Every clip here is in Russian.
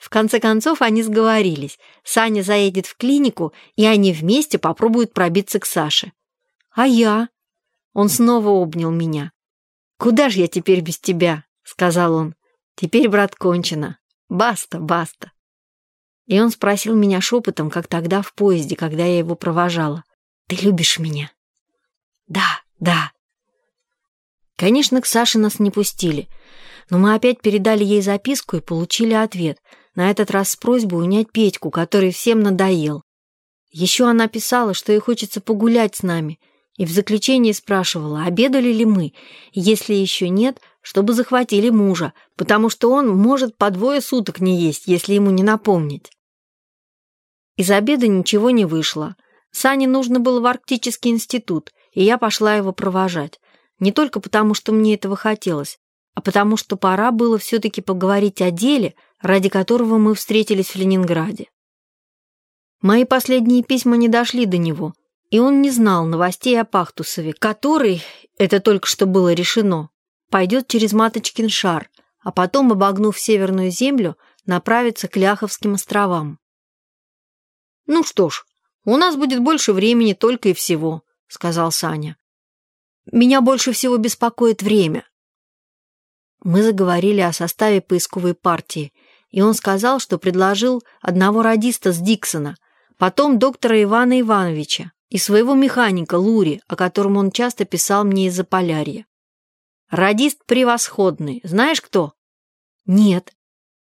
В конце концов они сговорились. Саня заедет в клинику, и они вместе попробуют пробиться к Саше. А я? Он снова обнял меня. «Куда же я теперь без тебя?» — сказал он. «Теперь, брат, кончено. Баста, баста». И он спросил меня шепотом, как тогда в поезде, когда я его провожала. «Ты любишь меня?» «Да, да». Конечно, к Саше нас не пустили, но мы опять передали ей записку и получили ответ — на этот раз с просьбой унять Петьку, который всем надоел. Еще она писала, что ей хочется погулять с нами, и в заключении спрашивала, обедали ли мы, если еще нет, чтобы захватили мужа, потому что он может по двое суток не есть, если ему не напомнить. Из обеда ничего не вышло. Сане нужно было в Арктический институт, и я пошла его провожать. Не только потому, что мне этого хотелось, а потому что пора было все-таки поговорить о деле, ради которого мы встретились в Ленинграде. Мои последние письма не дошли до него, и он не знал новостей о Пахтусове, который, это только что было решено, пойдет через Маточкин шар, а потом, обогнув Северную землю, направится к Ляховским островам. «Ну что ж, у нас будет больше времени только и всего», — сказал Саня. «Меня больше всего беспокоит время. Мы заговорили о составе поисковой партии, и он сказал, что предложил одного радиста с Диксона, потом доктора Ивана Ивановича и своего механика Лури, о котором он часто писал мне из-за полярья. Радист превосходный. Знаешь кто? Нет.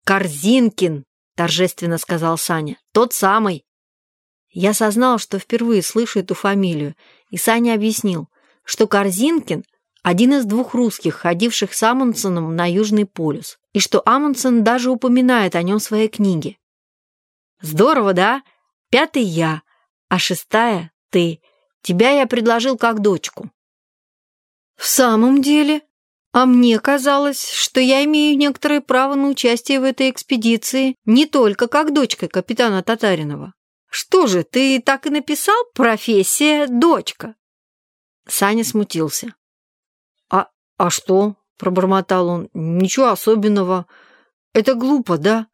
Корзинкин, торжественно сказал Саня. Тот самый. Я осознал, что впервые слышу эту фамилию, и Саня объяснил, что Корзинкин один из двух русских, ходивших с Амундсеном на Южный полюс, и что Амундсен даже упоминает о нем в своей книге. Здорово, да? Пятый я, а шестая ты. Тебя я предложил как дочку. В самом деле? А мне казалось, что я имею некоторое право на участие в этой экспедиции не только как дочка капитана Татаринова. Что же, ты так и написал «профессия дочка»?» Саня смутился. «А что?» — пробормотал он. «Ничего особенного. Это глупо, да?»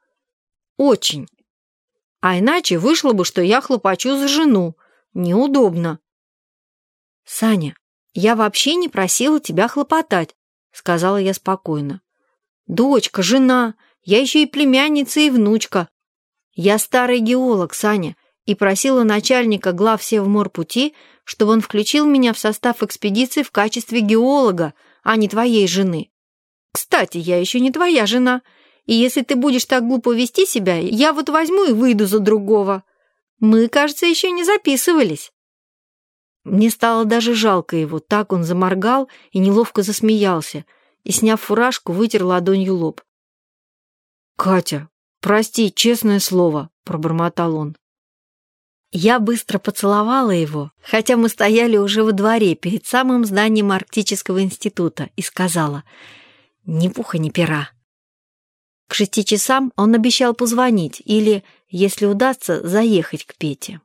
«Очень. А иначе вышло бы, что я хлопочу за жену. Неудобно». «Саня, я вообще не просила тебя хлопотать», — сказала я спокойно. «Дочка, жена, я еще и племянница и внучка. Я старый геолог, Саня, и просила начальника глав Севморпути, чтобы он включил меня в состав экспедиции в качестве геолога, а не твоей жены. Кстати, я еще не твоя жена, и если ты будешь так глупо вести себя, я вот возьму и выйду за другого. Мы, кажется, еще не записывались». Мне стало даже жалко его, так он заморгал и неловко засмеялся, и, сняв фуражку, вытер ладонью лоб. «Катя, прости, честное слово», — пробормотал он. Я быстро поцеловала его, хотя мы стояли уже во дворе перед самым зданием Арктического института, и сказала «Ни пуха, ни пера». К шести часам он обещал позвонить или, если удастся, заехать к Пете.